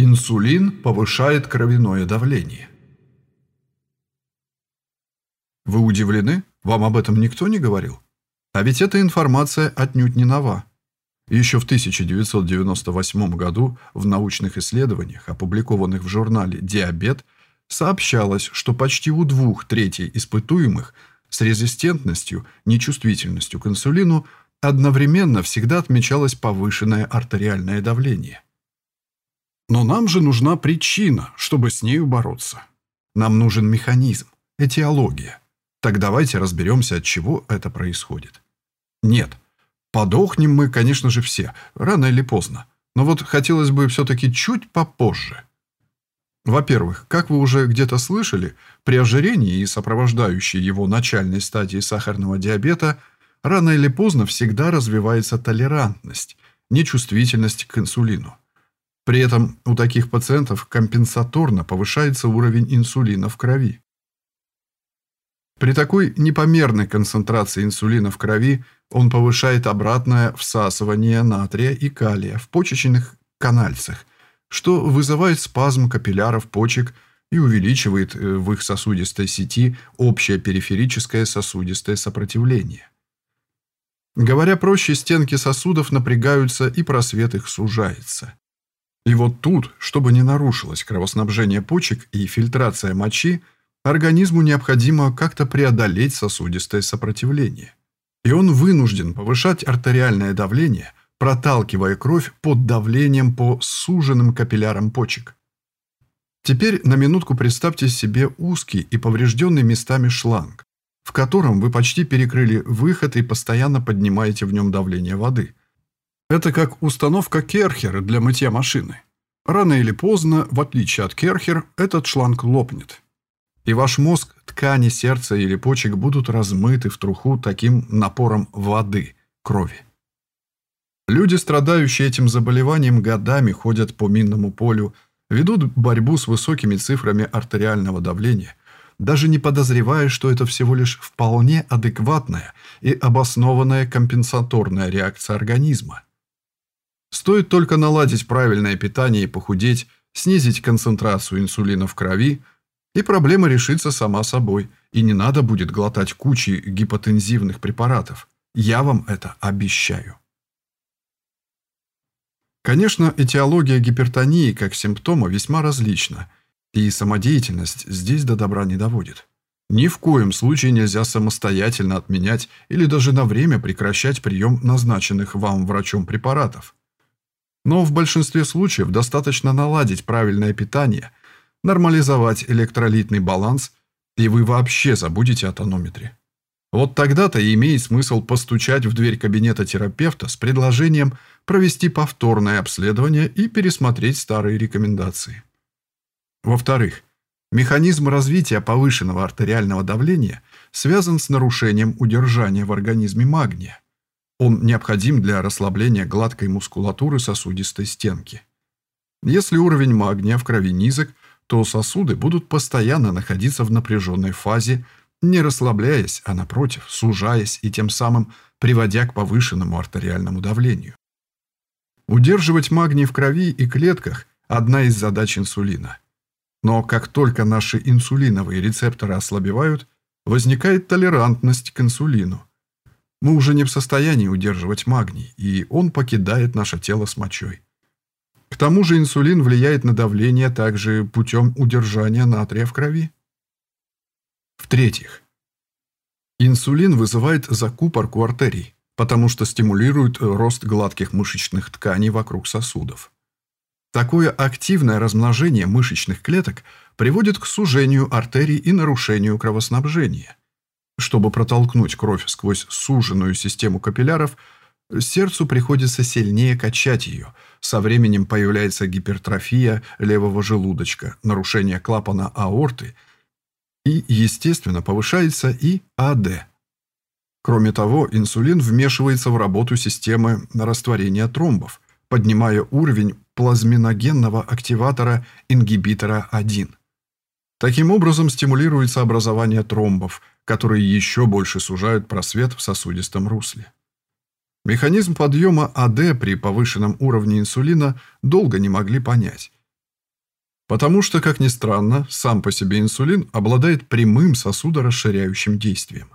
Инсулин повышает кровяное давление. Вы удивлены? Вам об этом никто не говорил? А ведь эта информация отнюдь не нова. Еще в 1998 году в научных исследованиях, опубликованных в журнале «Диабет», сообщалось, что почти у двух третей испытуемых с резистентностью, нечувствительностью к инсулину одновременно всегда отмечалось повышенное артериальное давление. Но нам же нужна причина, чтобы с нею бороться. Нам нужен механизм, этиология. Так давайте разберемся, от чего это происходит. Нет, подохнем мы, конечно же, все, рано или поздно. Но вот хотелось бы все-таки чуть попозже. Во-первых, как вы уже где-то слышали, при ожирении и сопровождающей его начальной стадии сахарного диабета рано или поздно всегда развивается толерантность, нечувствительность к инсулину. При этом у таких пациентов компенсаторно повышается уровень инсулина в крови. При такой непомерной концентрации инсулина в крови он повышает обратное всасывание натрия и калия в почечных канальцах, что вызывает спазм капилляров почек и увеличивает э, в их сосудистой сети общее периферическое сосудистое сопротивление. Говоря проще, стенки сосудов напрягаются и просвет их сужается. И вот тут, чтобы не нарушилось кровоснабжение почек и фильтрация мочи, организму необходимо как-то преодолеть сосудистое сопротивление. И он вынужден повышать артериальное давление, проталкивая кровь под давлением по суженным капиллярам почек. Теперь на минутку представьте себе узкий и поврежденный местами шланг, в котором вы почти перекрыли выход и постоянно поднимаете в нем давление воды. Это как установка Керхера для мытья машины. Рано или поздно, в отличие от Керхер, этот шланг лопнет. И ваш мозг, ткани сердца или почек будут размыты в труху таким напором воды, крови. Люди, страдающие этим заболеванием, годами ходят по минному полю, ведут борьбу с высокими цифрами артериального давления, даже не подозревая, что это всего лишь вполне адекватная и обоснованная компенсаторная реакция организма – Стоит только наладить правильное питание и похудеть, снизить концентрацию инсулина в крови, и проблема решится сама собой, и не надо будет глотать кучи гипотензивных препаратов. Я вам это обещаю. Конечно, этиология гипертонии как симптома весьма различна, и самодеятельность здесь до добра не доводит. Ни в коем случае нельзя самостоятельно отменять или даже на время прекращать прием назначенных вам врачом препаратов. Но в большинстве случаев достаточно наладить правильное питание, нормализовать электролитный баланс, и вы вообще забудете о тонометре. Вот тогда-то и имеет смысл постучать в дверь кабинета терапевта с предложением провести повторное обследование и пересмотреть старые рекомендации. Во-вторых, механизм развития повышенного артериального давления связан с нарушением удержания в организме магния. Он необходим для расслабления гладкой мускулатуры сосудистой стенки. Если уровень магния в крови низок, то сосуды будут постоянно находиться в напряженной фазе, не расслабляясь, а напротив, сужаясь и тем самым приводя к повышенному артериальному давлению. Удерживать магний в крови и клетках – одна из задач инсулина. Но как только наши инсулиновые рецепторы ослабевают, возникает толерантность к инсулину. Мы уже не в состоянии удерживать магний, и он покидает наше тело с мочой. К тому же инсулин влияет на давление также путем удержания натрия в крови. В-третьих, инсулин вызывает закупорку артерий, потому что стимулирует рост гладких мышечных тканей вокруг сосудов. Такое активное размножение мышечных клеток приводит к сужению артерий и нарушению кровоснабжения. Чтобы протолкнуть кровь сквозь суженную систему капилляров, сердцу приходится сильнее качать ее. Со временем появляется гипертрофия левого желудочка, нарушение клапана аорты и, естественно, повышается и АД. Кроме того, инсулин вмешивается в работу системы растворения тромбов, поднимая уровень плазминогенного активатора ингибитора 1. Таким образом стимулируется образование тромбов – которые еще больше сужают просвет в сосудистом русле. Механизм подъема АД при повышенном уровне инсулина долго не могли понять. Потому что, как ни странно, сам по себе инсулин обладает прямым сосудорасширяющим действием.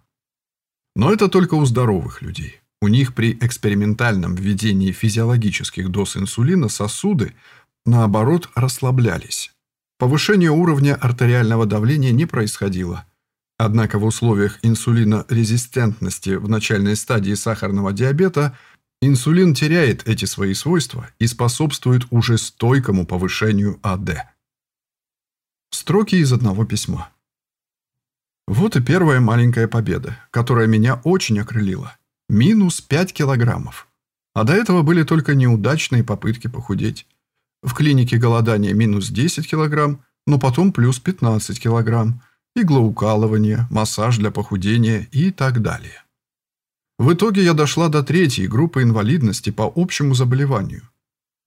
Но это только у здоровых людей. У них при экспериментальном введении физиологических доз инсулина сосуды, наоборот, расслаблялись. Повышение уровня артериального давления не происходило. Однако в условиях инсулинорезистентности в начальной стадии сахарного диабета инсулин теряет эти свои свойства и способствует уже стойкому повышению АД. Строки из одного письма. Вот и первая маленькая победа, которая меня очень окрылила. Минус 5 килограммов. А до этого были только неудачные попытки похудеть. В клинике голодания минус 10 килограмм, но потом плюс 15 килограмм. Иглоукалывание, массаж для похудения и так далее. В итоге я дошла до третьей группы инвалидности по общему заболеванию.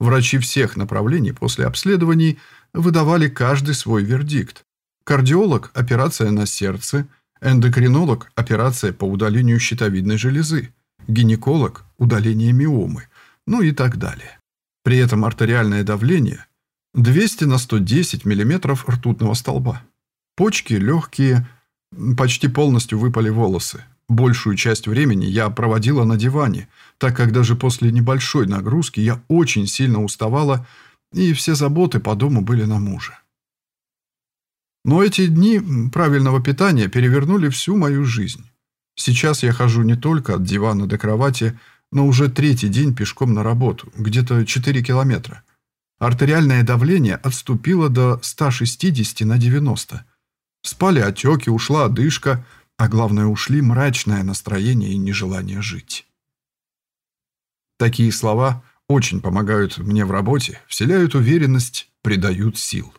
Врачи всех направлений после обследований выдавали каждый свой вердикт. Кардиолог – операция на сердце, эндокринолог – операция по удалению щитовидной железы, гинеколог – удаление миомы, ну и так далее. При этом артериальное давление 200 на 110 мм ртутного столба. Почки легкие, почти полностью выпали волосы. Большую часть времени я проводила на диване, так как даже после небольшой нагрузки я очень сильно уставала, и все заботы по дому были на муже. Но эти дни правильного питания перевернули всю мою жизнь. Сейчас я хожу не только от дивана до кровати, но уже третий день пешком на работу, где-то 4 километра. Артериальное давление отступило до 160 на 90. Спали отеки, ушла одышка, а главное, ушли мрачное настроение и нежелание жить. Такие слова очень помогают мне в работе, вселяют уверенность, придают сил.